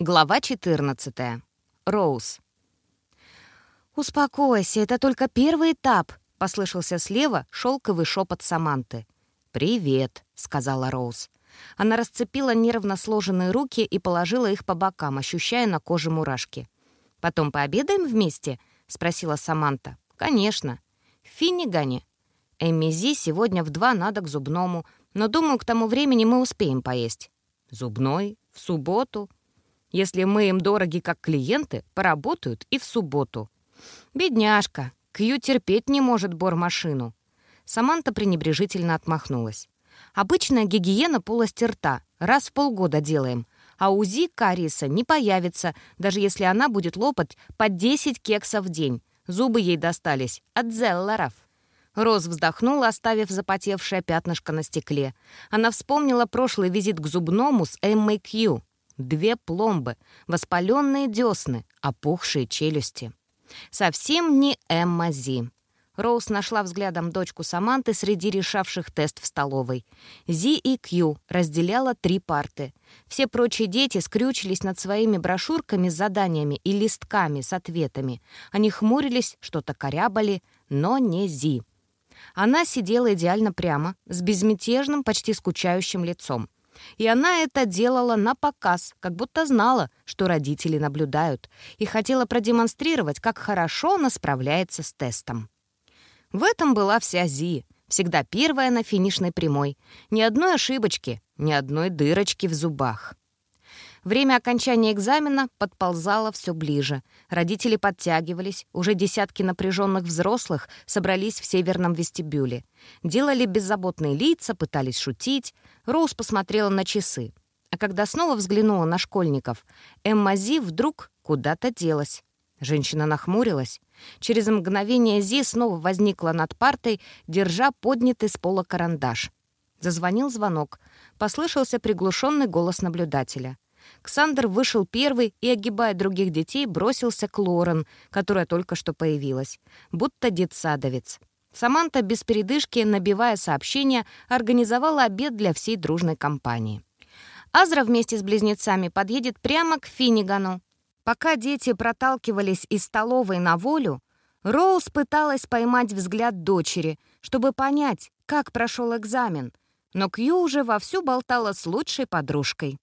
Глава 14. Роуз. «Успокойся, это только первый этап», — послышался слева шелковый шепот Саманты. «Привет», — сказала Роуз. Она расцепила нервно сложенные руки и положила их по бокам, ощущая на коже мурашки. «Потом пообедаем вместе?» — спросила Саманта. «Конечно. В Финнигане. Эмми Зи сегодня в два надо к зубному, но, думаю, к тому времени мы успеем поесть». «Зубной? В субботу?» Если мы им дороги как клиенты, поработают и в субботу. Бедняжка, Кью терпеть не может бормашину. Саманта пренебрежительно отмахнулась. Обычная гигиена полости рта. Раз в полгода делаем. А УЗИ кариеса не появится, даже если она будет лопать по 10 кексов в день. Зубы ей достались от Зеллеров. Роз вздохнула, оставив запотевшее пятнышко на стекле. Она вспомнила прошлый визит к зубному с Эммой Кью. Две пломбы, воспаленные десны, опухшие челюсти. Совсем не Эмма Зи. Роуз нашла взглядом дочку Саманты среди решавших тест в столовой. Зи и Кью разделяла три парты. Все прочие дети скрючились над своими брошюрками с заданиями и листками с ответами. Они хмурились, что-то корябали, но не Зи. Она сидела идеально прямо, с безмятежным, почти скучающим лицом. И она это делала на показ, как будто знала, что родители наблюдают, и хотела продемонстрировать, как хорошо она справляется с тестом. В этом была вся Зи, всегда первая на финишной прямой. Ни одной ошибочки, ни одной дырочки в зубах. Время окончания экзамена подползало все ближе. Родители подтягивались, уже десятки напряженных взрослых собрались в северном вестибюле. Делали беззаботные лица, пытались шутить. Роуз посмотрела на часы. А когда снова взглянула на школьников, Эмма Зи вдруг куда-то делась. Женщина нахмурилась. Через мгновение Зи снова возникла над партой, держа поднятый с пола карандаш. Зазвонил звонок. Послышался приглушенный голос наблюдателя. Ксандр вышел первый и, огибая других детей, бросился к Лорен, которая только что появилась, будто детсадовец. Саманта без передышки, набивая сообщения, организовала обед для всей дружной компании. Азра вместе с близнецами подъедет прямо к Финигану. Пока дети проталкивались из столовой на волю, Роуз пыталась поймать взгляд дочери, чтобы понять, как прошел экзамен, но Кью уже вовсю болтала с лучшей подружкой.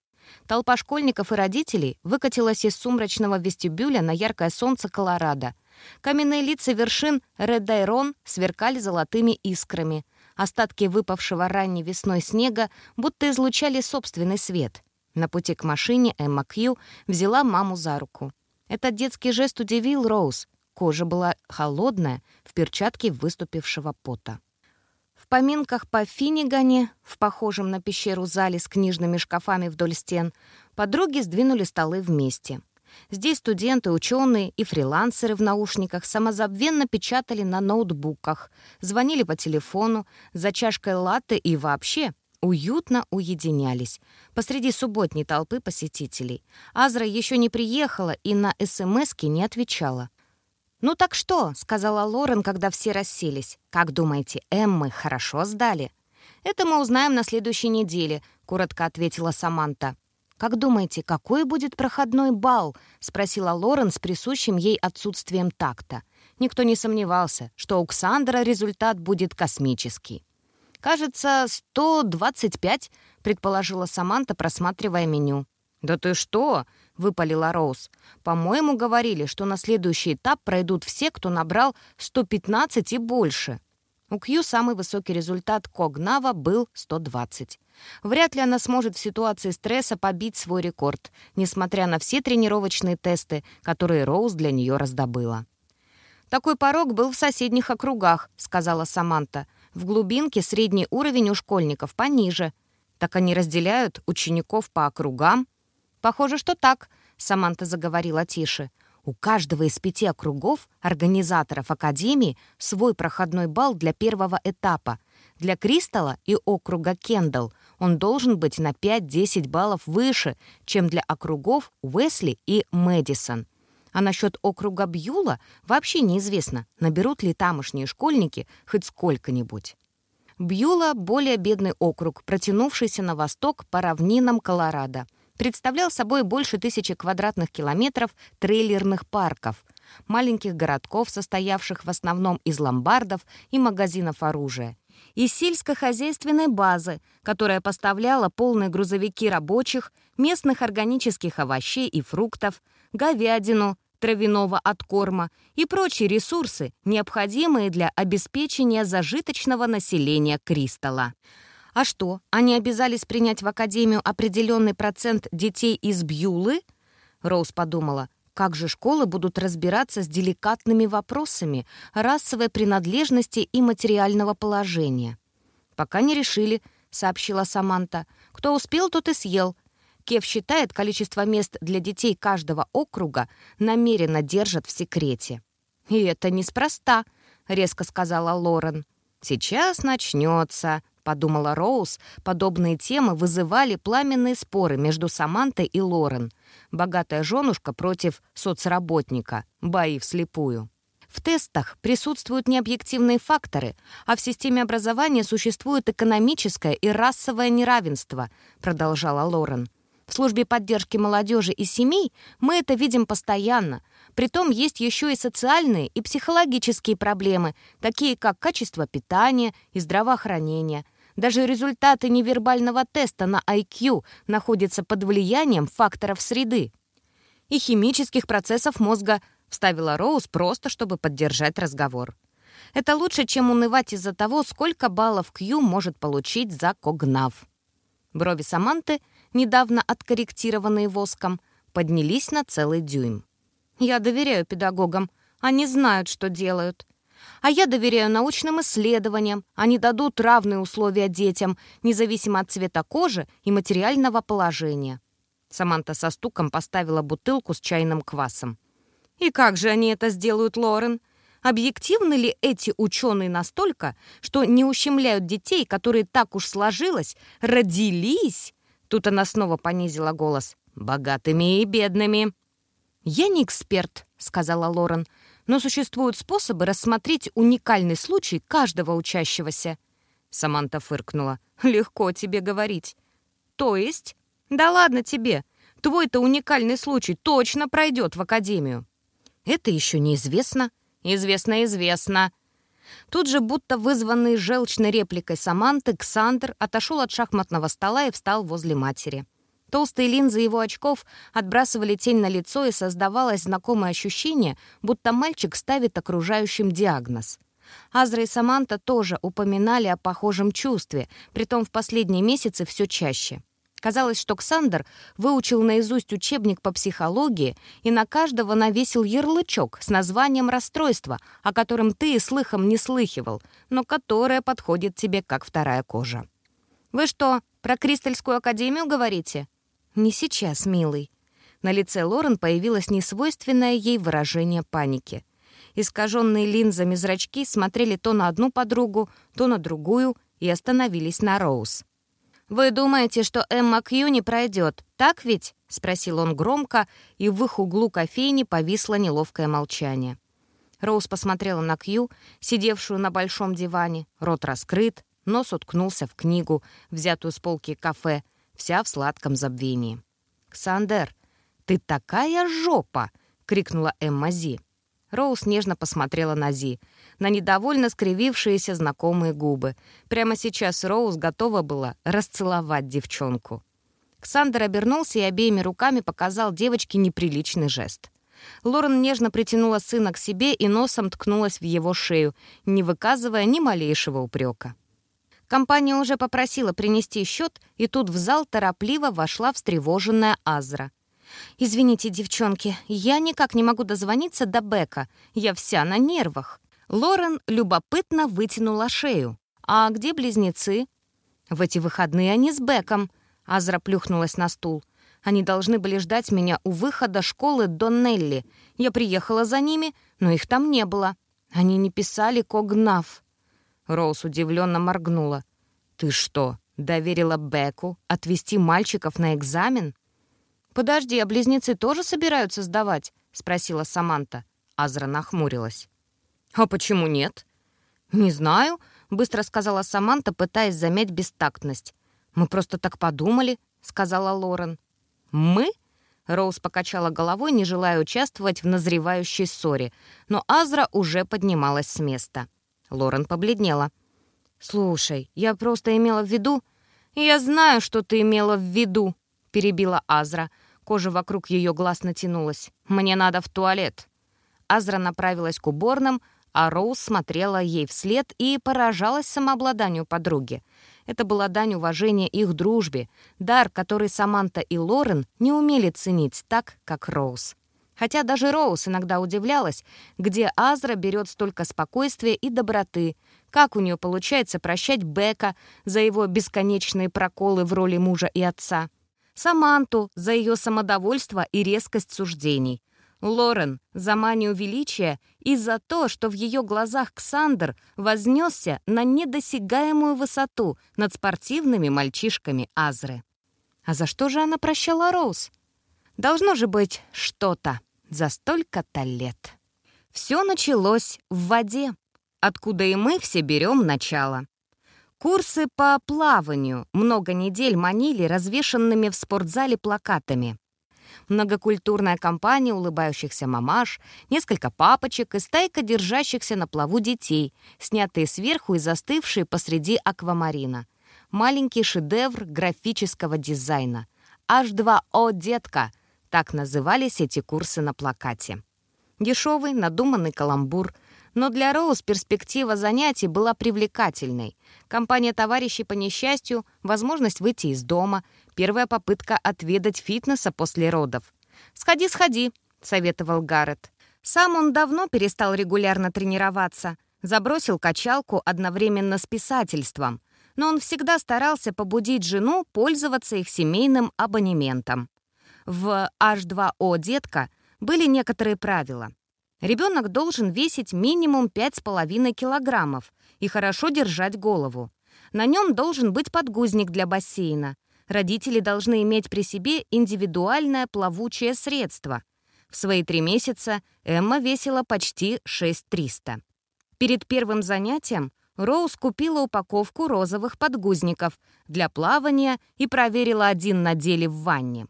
Толпа школьников и родителей выкатилась из сумрачного вестибюля на яркое солнце Колорадо. Каменные лица вершин Редайрон сверкали золотыми искрами. Остатки выпавшего ранней весной снега будто излучали собственный свет. На пути к машине Эмма Кью взяла маму за руку. Этот детский жест удивил Роуз. Кожа была холодная, в перчатке выступившего пота. В поминках по Финнигане, в похожем на пещеру зале с книжными шкафами вдоль стен, подруги сдвинули столы вместе. Здесь студенты, ученые и фрилансеры в наушниках самозабвенно печатали на ноутбуках, звонили по телефону, за чашкой латте и вообще уютно уединялись посреди субботней толпы посетителей. Азра еще не приехала и на СМСки не отвечала. «Ну так что?» — сказала Лорен, когда все расселись. «Как думаете, Эммы хорошо сдали?» «Это мы узнаем на следующей неделе», — коротко ответила Саманта. «Как думаете, какой будет проходной бал?» — спросила Лорен с присущим ей отсутствием такта. Никто не сомневался, что у Ксандра результат будет космический. «Кажется, 125», — предположила Саманта, просматривая меню. «Да ты что?» — выпалила Роуз. «По-моему, говорили, что на следующий этап пройдут все, кто набрал 115 и больше». У Кью самый высокий результат Когнава был 120. Вряд ли она сможет в ситуации стресса побить свой рекорд, несмотря на все тренировочные тесты, которые Роуз для нее раздобыла. «Такой порог был в соседних округах», — сказала Саманта. «В глубинке средний уровень у школьников пониже. Так они разделяют учеников по округам?» «Похоже, что так», — Саманта заговорила тише. «У каждого из пяти округов организаторов Академии свой проходной балл для первого этапа. Для Кристалла и округа Кендалл он должен быть на 5-10 баллов выше, чем для округов Уэсли и Мэдисон. А насчет округа Бьюла вообще неизвестно, наберут ли тамошние школьники хоть сколько-нибудь. Бьюла — более бедный округ, протянувшийся на восток по равнинам Колорадо. Представлял собой больше тысячи квадратных километров трейлерных парков, маленьких городков, состоявших в основном из ломбардов и магазинов оружия, и сельскохозяйственной базы, которая поставляла полные грузовики рабочих, местных органических овощей и фруктов, говядину, травяного откорма и прочие ресурсы, необходимые для обеспечения зажиточного населения Кристалла. А что, они обязались принять в Академию определенный процент детей из Бьюлы? Роуз подумала, как же школы будут разбираться с деликатными вопросами расовой принадлежности и материального положения? «Пока не решили», — сообщила Саманта. «Кто успел, тот и съел. Кев считает, количество мест для детей каждого округа намеренно держат в секрете». «И это неспроста», — резко сказала Лорен. «Сейчас начнется», подумала Роуз, подобные темы вызывали пламенные споры между Самантой и Лорен. Богатая женушка против соцработника, бои вслепую. В тестах присутствуют необъективные факторы, а в системе образования существует экономическое и расовое неравенство, продолжала Лорен. В службе поддержки молодежи и семей мы это видим постоянно. Притом есть еще и социальные и психологические проблемы, такие как качество питания и здравоохранения – даже результаты невербального теста на IQ находятся под влиянием факторов среды. И химических процессов мозга вставила Роуз просто, чтобы поддержать разговор. Это лучше, чем унывать из-за того, сколько баллов Q может получить за Когнав. Брови Саманты, недавно откорректированные воском, поднялись на целый дюйм. «Я доверяю педагогам. Они знают, что делают. А я доверяю научным исследованиям. Они дадут равные условия детям, независимо от цвета кожи и материального положения. Саманта со стуком поставила бутылку с чайным квасом. «И как же они это сделают, Лорен? Объективны ли эти ученые настолько, что не ущемляют детей, которые так уж сложилось, родились?» Тут она снова понизила голос. «Богатыми и бедными». «Я не эксперт», — сказала Лорен но существуют способы рассмотреть уникальный случай каждого учащегося». Саманта фыркнула. «Легко тебе говорить». «То есть?» «Да ладно тебе. Твой-то уникальный случай точно пройдет в академию». «Это еще неизвестно». «Известно, известно». Тут же, будто вызванный желчной репликой Саманты, Ксандр отошел от шахматного стола и встал возле матери. Толстые линзы его очков отбрасывали тень на лицо, и создавалось знакомое ощущение, будто мальчик ставит окружающим диагноз. Азра и Саманта тоже упоминали о похожем чувстве, притом в последние месяцы все чаще. Казалось, что Ксандр выучил наизусть учебник по психологии и на каждого навесил ярлычок с названием расстройства, о котором ты и слыхом не слыхивал, но которое подходит тебе как вторая кожа. «Вы что, про Кристальскую академию говорите?» «Не сейчас, милый». На лице Лорен появилось несвойственное ей выражение паники. Искаженные линзами зрачки смотрели то на одну подругу, то на другую и остановились на Роуз. «Вы думаете, что Эмма Кью не пройдет, так ведь?» — спросил он громко, и в их углу кофейни повисло неловкое молчание. Роуз посмотрела на Кью, сидевшую на большом диване, рот раскрыт, нос уткнулся в книгу, взятую с полки кафе — вся в сладком забвении. «Ксандер, ты такая жопа!» — крикнула Эмма Зи. Роуз нежно посмотрела на Зи, на недовольно скривившиеся знакомые губы. Прямо сейчас Роуз готова была расцеловать девчонку. Ксандер обернулся и обеими руками показал девочке неприличный жест. Лорен нежно притянула сына к себе и носом ткнулась в его шею, не выказывая ни малейшего упрека. Компания уже попросила принести счет, и тут в зал торопливо вошла встревоженная Азра. «Извините, девчонки, я никак не могу дозвониться до Бека. Я вся на нервах». Лорен любопытно вытянула шею. «А где близнецы?» «В эти выходные они с Беком», — Азра плюхнулась на стул. «Они должны были ждать меня у выхода школы Доннелли. Я приехала за ними, но их там не было. Они не писали Когнав». Роуз удивленно моргнула. «Ты что, доверила Беку отвести мальчиков на экзамен?» «Подожди, а близнецы тоже собираются сдавать?» — спросила Саманта. Азра нахмурилась. «А почему нет?» «Не знаю», — быстро сказала Саманта, пытаясь замять бестактность. «Мы просто так подумали», — сказала Лорен. «Мы?» Роуз покачала головой, не желая участвовать в назревающей ссоре, но Азра уже поднималась с места. Лорен побледнела. «Слушай, я просто имела в виду...» «Я знаю, что ты имела в виду», — перебила Азра. Кожа вокруг ее глаз натянулась. «Мне надо в туалет». Азра направилась к уборным, а Роуз смотрела ей вслед и поражалась самообладанию подруги. Это была дань уважения их дружбе, дар, который Саманта и Лорен не умели ценить так, как Роуз. Хотя даже Роуз иногда удивлялась, где Азра берет столько спокойствия и доброты, как у нее получается прощать Бека за его бесконечные проколы в роли мужа и отца, Саманту за ее самодовольство и резкость суждений, Лорен за манию величия и за то, что в ее глазах Ксандр вознесся на недосягаемую высоту над спортивными мальчишками Азры. А за что же она прощала Роуз? Должно же быть что-то за столько-то лет. Все началось в воде, откуда и мы все берем начало. Курсы по плаванию много недель манили развешанными в спортзале плакатами. Многокультурная компания улыбающихся мамаш, несколько папочек и стайка держащихся на плаву детей, снятые сверху и застывшие посреди аквамарина. Маленький шедевр графического дизайна. H2O «Детка» — так назывались эти курсы на плакате. Дешевый, надуманный каламбур — но для Роуз перспектива занятий была привлекательной. Компания товарищей по несчастью, возможность выйти из дома, первая попытка отведать фитнеса после родов. «Сходи, сходи», — советовал Гаррет. Сам он давно перестал регулярно тренироваться, забросил качалку одновременно с писательством, но он всегда старался побудить жену пользоваться их семейным абонементом. В H2O «Детка» были некоторые правила. Ребенок должен весить минимум 5,5 килограммов и хорошо держать голову. На нем должен быть подгузник для бассейна. Родители должны иметь при себе индивидуальное плавучее средство. В свои три месяца Эмма весила почти 6300. Перед первым занятием Роуз купила упаковку розовых подгузников для плавания и проверила один на деле в ванне.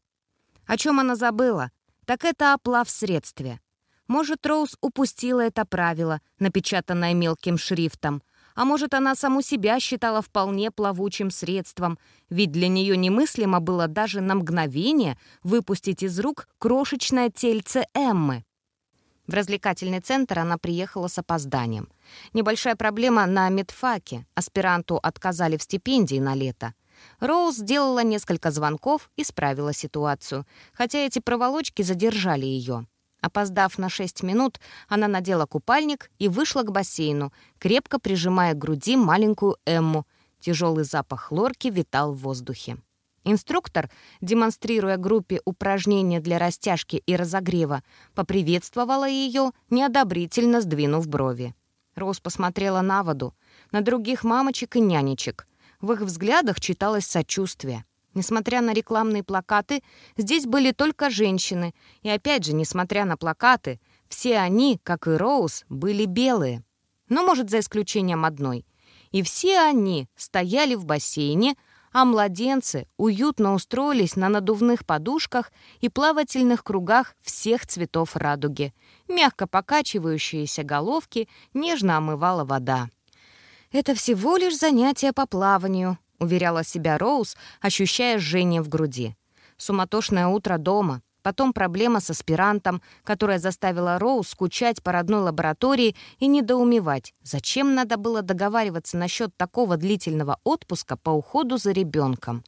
О чем она забыла? Так это о плавсредстве. Может, Роуз упустила это правило, напечатанное мелким шрифтом. А может, она саму себя считала вполне плавучим средством, ведь для нее немыслимо было даже на мгновение выпустить из рук крошечное тельце Эммы. В развлекательный центр она приехала с опозданием. Небольшая проблема на медфаке. Аспиранту отказали в стипендии на лето. Роуз сделала несколько звонков и справила ситуацию, хотя эти проволочки задержали ее. Опоздав на 6 минут, она надела купальник и вышла к бассейну, крепко прижимая к груди маленькую Эмму. Тяжелый запах хлорки витал в воздухе. Инструктор, демонстрируя группе упражнения для растяжки и разогрева, поприветствовала ее, неодобрительно сдвинув брови. Роуз посмотрела на воду, на других мамочек и нянечек. В их взглядах читалось сочувствие. Несмотря на рекламные плакаты, здесь были только женщины. И опять же, несмотря на плакаты, все они, как и Роуз, были белые. Но, может, за исключением одной. И все они стояли в бассейне, а младенцы уютно устроились на надувных подушках и плавательных кругах всех цветов радуги. Мягко покачивающиеся головки нежно омывала вода. «Это всего лишь занятие по плаванию», — уверяла себя Роуз, ощущая жжение в груди. Суматошное утро дома, потом проблема с аспирантом, которая заставила Роуз скучать по родной лаборатории и недоумевать, зачем надо было договариваться насчет такого длительного отпуска по уходу за ребенком.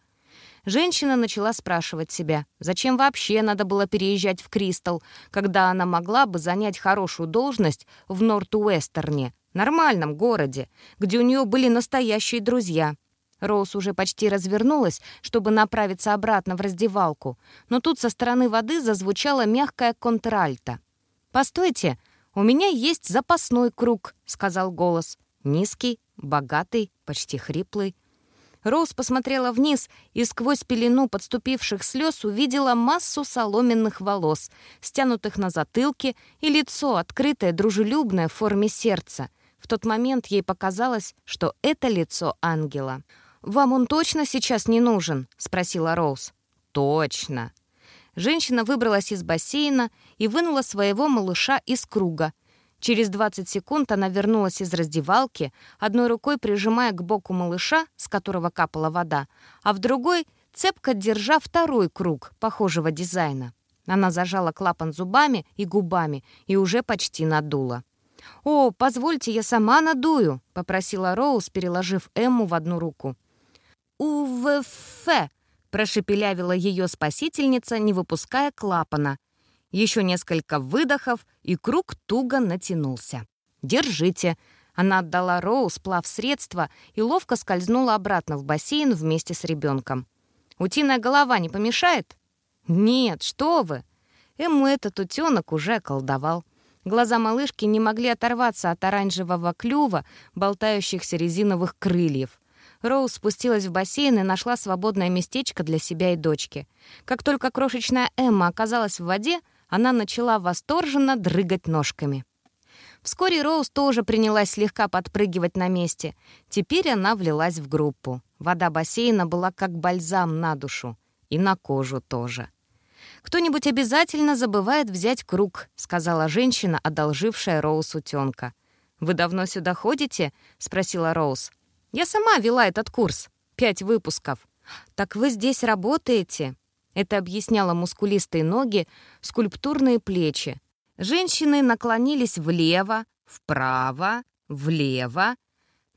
Женщина начала спрашивать себя, зачем вообще надо было переезжать в Кристал, когда она могла бы занять хорошую должность в Норт-Уэстерне, нормальном городе, где у нее были настоящие друзья — Роуз уже почти развернулась, чтобы направиться обратно в раздевалку, но тут со стороны воды зазвучала мягкая контральта. «Постойте, у меня есть запасной круг», — сказал голос. Низкий, богатый, почти хриплый. Роуз посмотрела вниз и сквозь пелену подступивших слез увидела массу соломенных волос, стянутых на затылке, и лицо, открытое, дружелюбное в форме сердца. В тот момент ей показалось, что это лицо ангела. «Вам он точно сейчас не нужен?» — спросила Роуз. «Точно». Женщина выбралась из бассейна и вынула своего малыша из круга. Через 20 секунд она вернулась из раздевалки, одной рукой прижимая к боку малыша, с которого капала вода, а в другой цепко держа второй круг похожего дизайна. Она зажала клапан зубами и губами и уже почти надула. «О, позвольте, я сама надую», — попросила Роуз, переложив Эмму в одну руку. «УВФ», — прошепелявила ее спасительница, не выпуская клапана. Еще несколько выдохов, и круг туго натянулся. «Держите». Она отдала Роуз плав средства и ловко скользнула обратно в бассейн вместе с ребенком. «Утиная голова не помешает?» «Нет, что вы!» Эмму этот утенок уже околдовал. Глаза малышки не могли оторваться от оранжевого клюва, болтающихся резиновых крыльев. Роуз спустилась в бассейн и нашла свободное местечко для себя и дочки. Как только крошечная Эмма оказалась в воде, она начала восторженно дрыгать ножками. Вскоре Роуз тоже принялась слегка подпрыгивать на месте. Теперь она влилась в группу. Вода бассейна была как бальзам на душу. И на кожу тоже. «Кто-нибудь обязательно забывает взять круг», — сказала женщина, одолжившая Роуз утенка. «Вы давно сюда ходите?» — спросила Роуз. «Я сама вела этот курс. Пять выпусков». «Так вы здесь работаете?» Это объясняло мускулистые ноги, скульптурные плечи. Женщины наклонились влево, вправо, влево.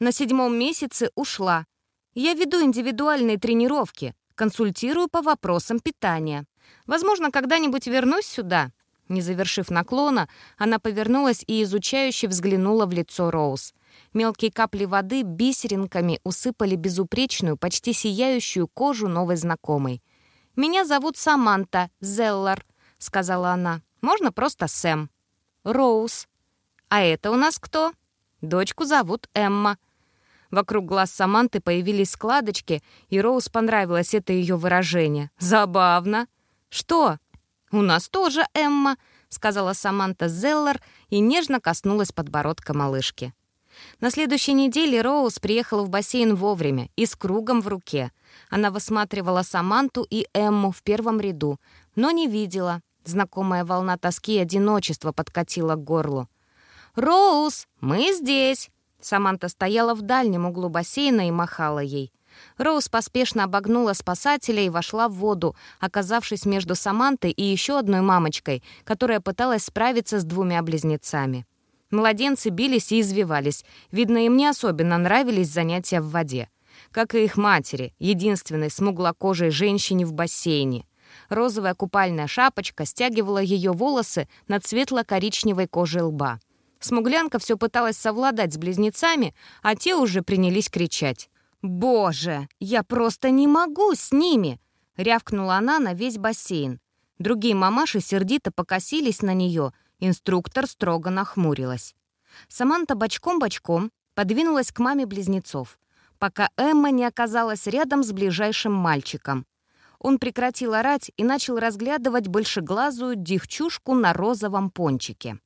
На седьмом месяце ушла. Я веду индивидуальные тренировки, консультирую по вопросам питания. Возможно, когда-нибудь вернусь сюда». Не завершив наклона, она повернулась и изучающе взглянула в лицо Роуз. Мелкие капли воды бисеринками усыпали безупречную, почти сияющую кожу новой знакомой. «Меня зовут Саманта Зеллар», — сказала она. «Можно просто Сэм». «Роуз». «А это у нас кто?» «Дочку зовут Эмма». Вокруг глаз Саманты появились складочки, и Роуз понравилось это ее выражение. «Забавно». «Что?» «У нас тоже Эмма», — сказала Саманта Зеллар и нежно коснулась подбородка малышки. На следующей неделе Роуз приехала в бассейн вовремя и с кругом в руке. Она высматривала Саманту и Эмму в первом ряду, но не видела. Знакомая волна тоски и одиночества подкатила к горлу. «Роуз, мы здесь!» Саманта стояла в дальнем углу бассейна и махала ей. Роуз поспешно обогнула спасателя и вошла в воду, оказавшись между Самантой и еще одной мамочкой, которая пыталась справиться с двумя близнецами. Младенцы бились и извивались. Видно, им не особенно нравились занятия в воде. Как и их матери, единственной смуглокожей женщине в бассейне. Розовая купальная шапочка стягивала ее волосы над светло-коричневой кожей лба. Смуглянка все пыталась совладать с близнецами, а те уже принялись кричать. «Боже, я просто не могу с ними!» — рявкнула она на весь бассейн. Другие мамаши сердито покосились на нее, инструктор строго нахмурилась. Саманта бочком-бочком подвинулась к маме близнецов, пока Эмма не оказалась рядом с ближайшим мальчиком. Он прекратил орать и начал разглядывать большеглазую девчушку на розовом пончике.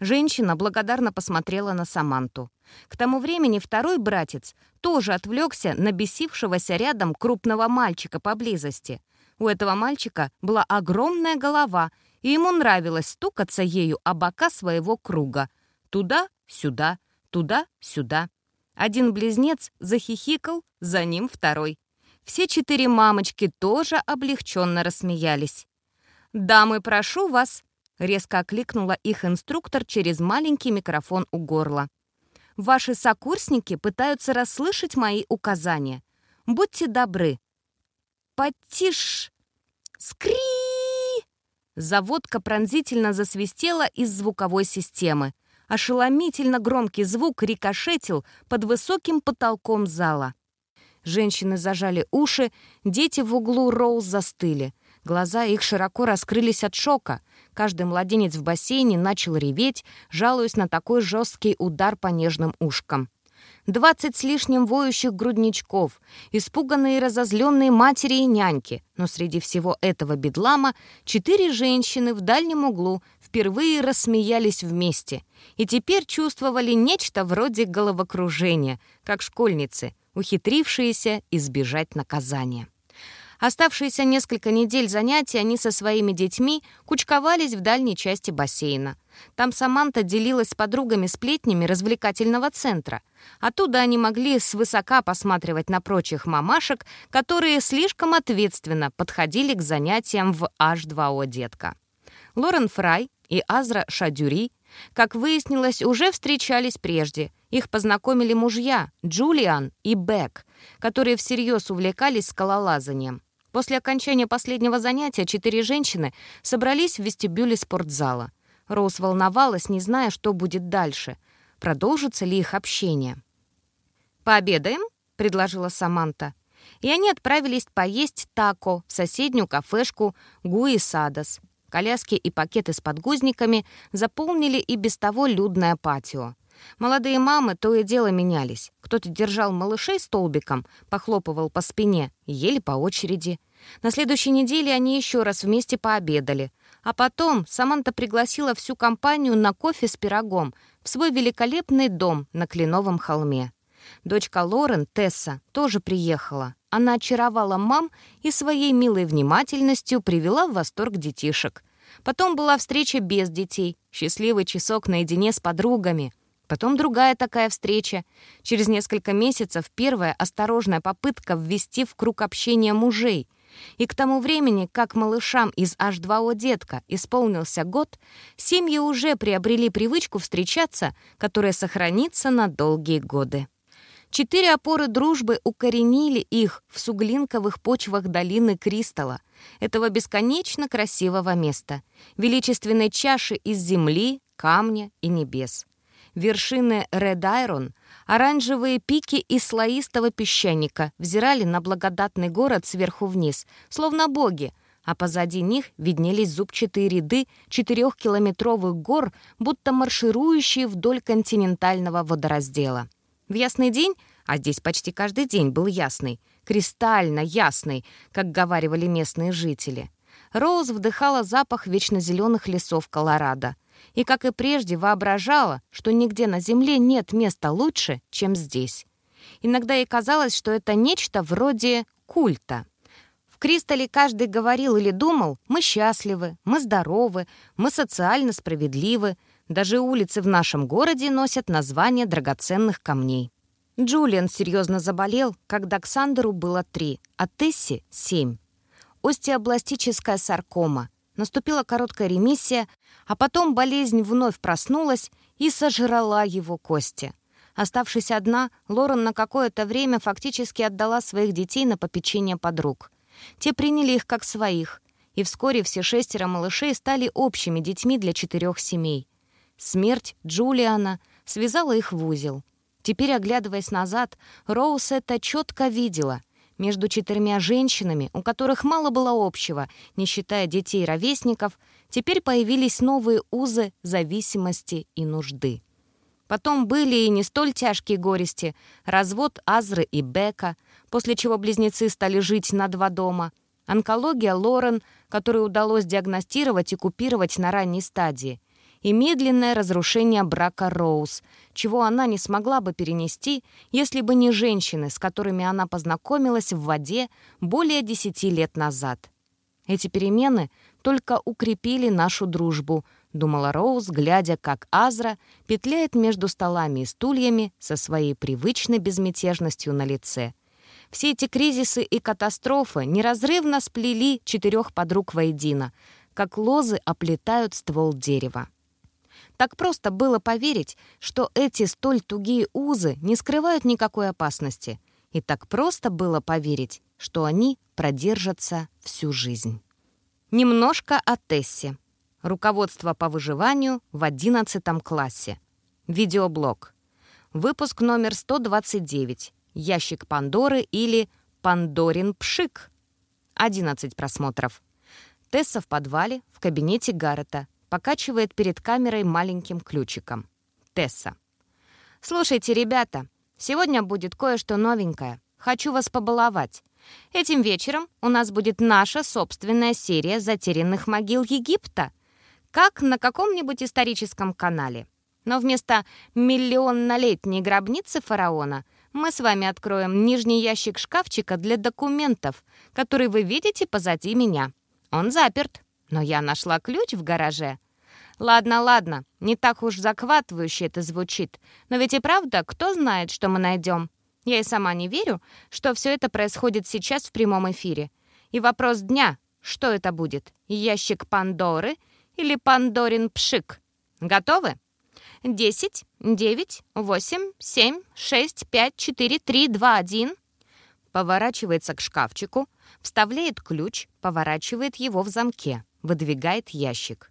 Женщина благодарно посмотрела на Саманту. К тому времени второй братец тоже отвлекся на бесившегося рядом крупного мальчика поблизости. У этого мальчика была огромная голова, и ему нравилось стукаться ею о бока своего круга. Туда-сюда, туда-сюда. Один близнец захихикал, за ним второй. Все четыре мамочки тоже облегченно рассмеялись. «Дамы, прошу вас!» — резко окликнула их инструктор через маленький микрофон у горла. «Ваши сокурсники пытаются расслышать мои указания. Будьте добры». «Потише!» «Скри!» Заводка пронзительно засвистела из звуковой системы. Ошеломительно громкий звук рикошетил под высоким потолком зала. Женщины зажали уши, дети в углу Роуз застыли. Глаза их широко раскрылись от шока. Каждый младенец в бассейне начал реветь, жалуясь на такой жесткий удар по нежным ушкам. Двадцать с лишним воющих грудничков, испуганные и разозленные матери и няньки. Но среди всего этого бедлама четыре женщины в дальнем углу впервые рассмеялись вместе и теперь чувствовали нечто вроде головокружения, как школьницы, ухитрившиеся избежать наказания. Оставшиеся несколько недель занятий они со своими детьми кучковались в дальней части бассейна. Там Саманта делилась с подругами сплетнями развлекательного центра. Оттуда они могли свысока посматривать на прочих мамашек, которые слишком ответственно подходили к занятиям в H2O «Детка». Лорен Фрай и Азра Шадюри, как выяснилось, уже встречались прежде. Их познакомили мужья Джулиан и Бек, которые всерьез увлекались скалолазанием. После окончания последнего занятия четыре женщины собрались в вестибюле спортзала. Роуз волновалась, не зная, что будет дальше. Продолжится ли их общение? «Пообедаем?» — предложила Саманта. И они отправились поесть тако в соседнюю кафешку Гуи Садос. Коляски и пакеты с подгузниками заполнили и без того людное патио. Молодые мамы то и дело менялись. Кто-то держал малышей столбиком, похлопывал по спине, ели по очереди. На следующей неделе они еще раз вместе пообедали. А потом Саманта пригласила всю компанию на кофе с пирогом в свой великолепный дом на Кленовом холме. Дочка Лорен, Тесса, тоже приехала. Она очаровала мам и своей милой внимательностью привела в восторг детишек. Потом была встреча без детей, счастливый часок наедине с подругами — Потом другая такая встреча. Через несколько месяцев первая осторожная попытка ввести в круг общения мужей. И к тому времени, как малышам из H2O детка исполнился год, семьи уже приобрели привычку встречаться, которая сохранится на долгие годы. Четыре опоры дружбы укоренили их в суглинковых почвах долины Кристалла, этого бесконечно красивого места, величественной чаши из земли, камня и небес вершины Редайрон, оранжевые пики из слоистого песчаника взирали на благодатный город сверху вниз, словно боги, а позади них виднелись зубчатые ряды четырехкилометровых гор, будто марширующие вдоль континентального водораздела. В ясный день, а здесь почти каждый день был ясный, кристально ясный, как говаривали местные жители, Роуз вдыхала запах вечно лесов Колорадо и, как и прежде, воображала, что нигде на Земле нет места лучше, чем здесь. Иногда ей казалось, что это нечто вроде культа. В Кристалле каждый говорил или думал, мы счастливы, мы здоровы, мы социально справедливы, даже улицы в нашем городе носят название драгоценных камней. Джулиан серьезно заболел, когда Ксандеру было три, а Тесси — семь. Остеобластическая саркома, Наступила короткая ремиссия, а потом болезнь вновь проснулась и сожрала его кости. Оставшись одна, Лорен на какое-то время фактически отдала своих детей на попечение подруг. Те приняли их как своих, и вскоре все шестеро малышей стали общими детьми для четырех семей. Смерть Джулиана связала их в узел. Теперь, оглядываясь назад, Роуз это четко видела — между четырьмя женщинами, у которых мало было общего, не считая детей-ровесников, теперь появились новые узы зависимости и нужды. Потом были и не столь тяжкие горести, развод Азры и Бека, после чего близнецы стали жить на два дома, онкология Лорен, которую удалось диагностировать и купировать на ранней стадии, и медленное разрушение брака Роуз, чего она не смогла бы перенести, если бы не женщины, с которыми она познакомилась в воде более десяти лет назад. Эти перемены только укрепили нашу дружбу, думала Роуз, глядя, как Азра петляет между столами и стульями со своей привычной безмятежностью на лице. Все эти кризисы и катастрофы неразрывно сплели четырех подруг воедино, как лозы оплетают ствол дерева. Так просто было поверить, что эти столь тугие узы не скрывают никакой опасности. И так просто было поверить, что они продержатся всю жизнь. Немножко о Тессе. Руководство по выживанию в 11 классе. Видеоблог. Выпуск номер 129. Ящик Пандоры или Пандорин Пшик. 11 просмотров. Тесса в подвале, в кабинете Гаррета, покачивает перед камерой маленьким ключиком. Тесса. «Слушайте, ребята, сегодня будет кое-что новенькое. Хочу вас побаловать. Этим вечером у нас будет наша собственная серия затерянных могил Египта, как на каком-нибудь историческом канале. Но вместо миллионнолетней гробницы фараона Мы с вами откроем нижний ящик шкафчика для документов, который вы видите позади меня. Он заперт, но я нашла ключ в гараже. Ладно, ладно, не так уж захватывающе это звучит. Но ведь и правда, кто знает, что мы найдем? Я и сама не верю, что все это происходит сейчас в прямом эфире. И вопрос дня, что это будет? Ящик Пандоры или Пандорин пшик? Готовы? 10, 9, 8, 7, 6, 5, 4, 3, 2, 1. Поворачивается к шкафчику, вставляет ключ, поворачивает его в замке, выдвигает ящик.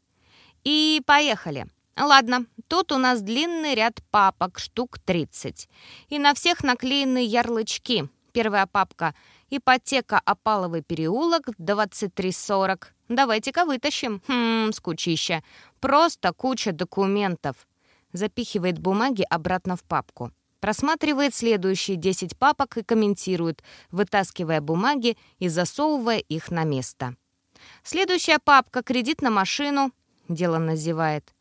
И поехали. Ладно, тут у нас длинный ряд папок, штук 30. И на всех наклеены ярлычки. Первая папка «Ипотека Опаловый переулок 2340». Давайте-ка вытащим. Хм, скучища. Просто куча документов запихивает бумаги обратно в папку. Просматривает следующие 10 папок и комментирует, вытаскивая бумаги и засовывая их на место. Следующая папка «Кредит на машину», — дело называет.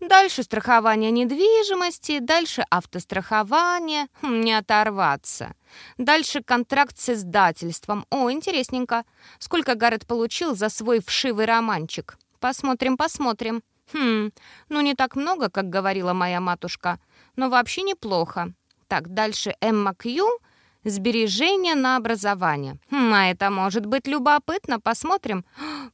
Дальше страхование недвижимости, дальше автострахование, хм, не оторваться. Дальше контракт с издательством. О, интересненько. Сколько Гаррет получил за свой вшивый романчик? Посмотрим, посмотрим. Хм, ну не так много, как говорила моя матушка, но вообще неплохо. Так, дальше Эмма Кью. Сбережения на образование. Хм, а это может быть любопытно, посмотрим.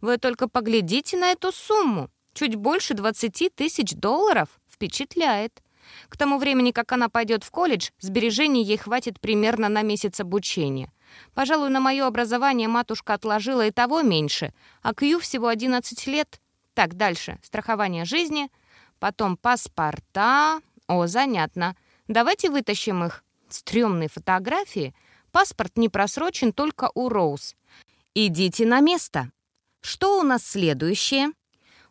Вы только поглядите на эту сумму. Чуть больше 20 тысяч долларов. Впечатляет. К тому времени, как она пойдет в колледж, сбережений ей хватит примерно на месяц обучения. Пожалуй, на мое образование матушка отложила и того меньше, а Кью всего 11 лет. Так, дальше. Страхование жизни, потом паспорта. О, занятно. Давайте вытащим их. Стремные фотографии. Паспорт не просрочен только у Роуз. Идите на место. Что у нас следующее?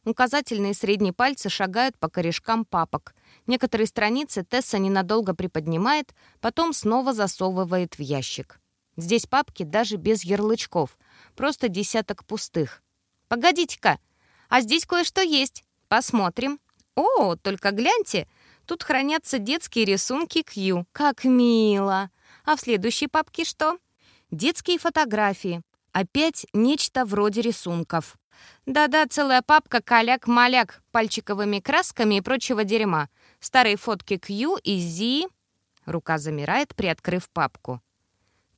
Указательные и средние пальцы шагают по корешкам папок. Некоторые страницы Тесса ненадолго приподнимает, потом снова засовывает в ящик. Здесь папки даже без ярлычков, просто десяток пустых. «Погодите-ка!» А здесь кое-что есть. Посмотрим. О, только гляньте. Тут хранятся детские рисунки Кью. Как мило. А в следующей папке что? Детские фотографии. Опять нечто вроде рисунков. Да-да, целая папка каляк-маляк, пальчиковыми красками и прочего дерьма. Старые фотки Кью и Зи. Рука замирает, приоткрыв папку.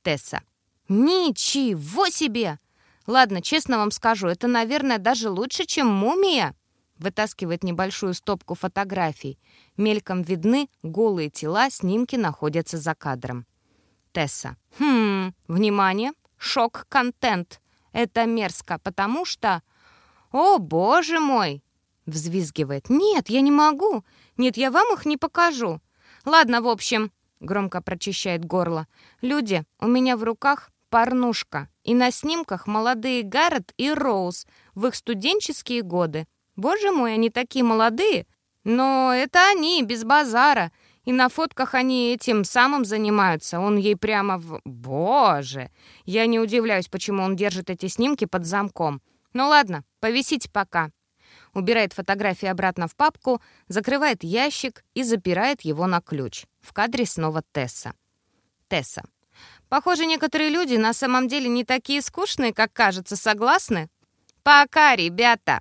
Тесса. «Ничего себе! Ладно, честно вам скажу, это, наверное, даже лучше, чем мумия. Вытаскивает небольшую стопку фотографий. Мельком видны голые тела, снимки находятся за кадром. Тесса. Хм, внимание, шок-контент. Это мерзко, потому что... О, боже мой! Взвизгивает. Нет, я не могу. Нет, я вам их не покажу. Ладно, в общем, громко прочищает горло. Люди, у меня в руках порнушка. И на снимках молодые Гаррет и Роуз в их студенческие годы. Боже мой, они такие молодые. Но это они, без базара. И на фотках они этим самым занимаются. Он ей прямо в... Боже! Я не удивляюсь, почему он держит эти снимки под замком. Ну ладно, повисите пока. Убирает фотографии обратно в папку, закрывает ящик и запирает его на ключ. В кадре снова Тесса. Тесса. Похоже, некоторые люди на самом деле не такие скучные, как кажется, согласны? Пока, ребята!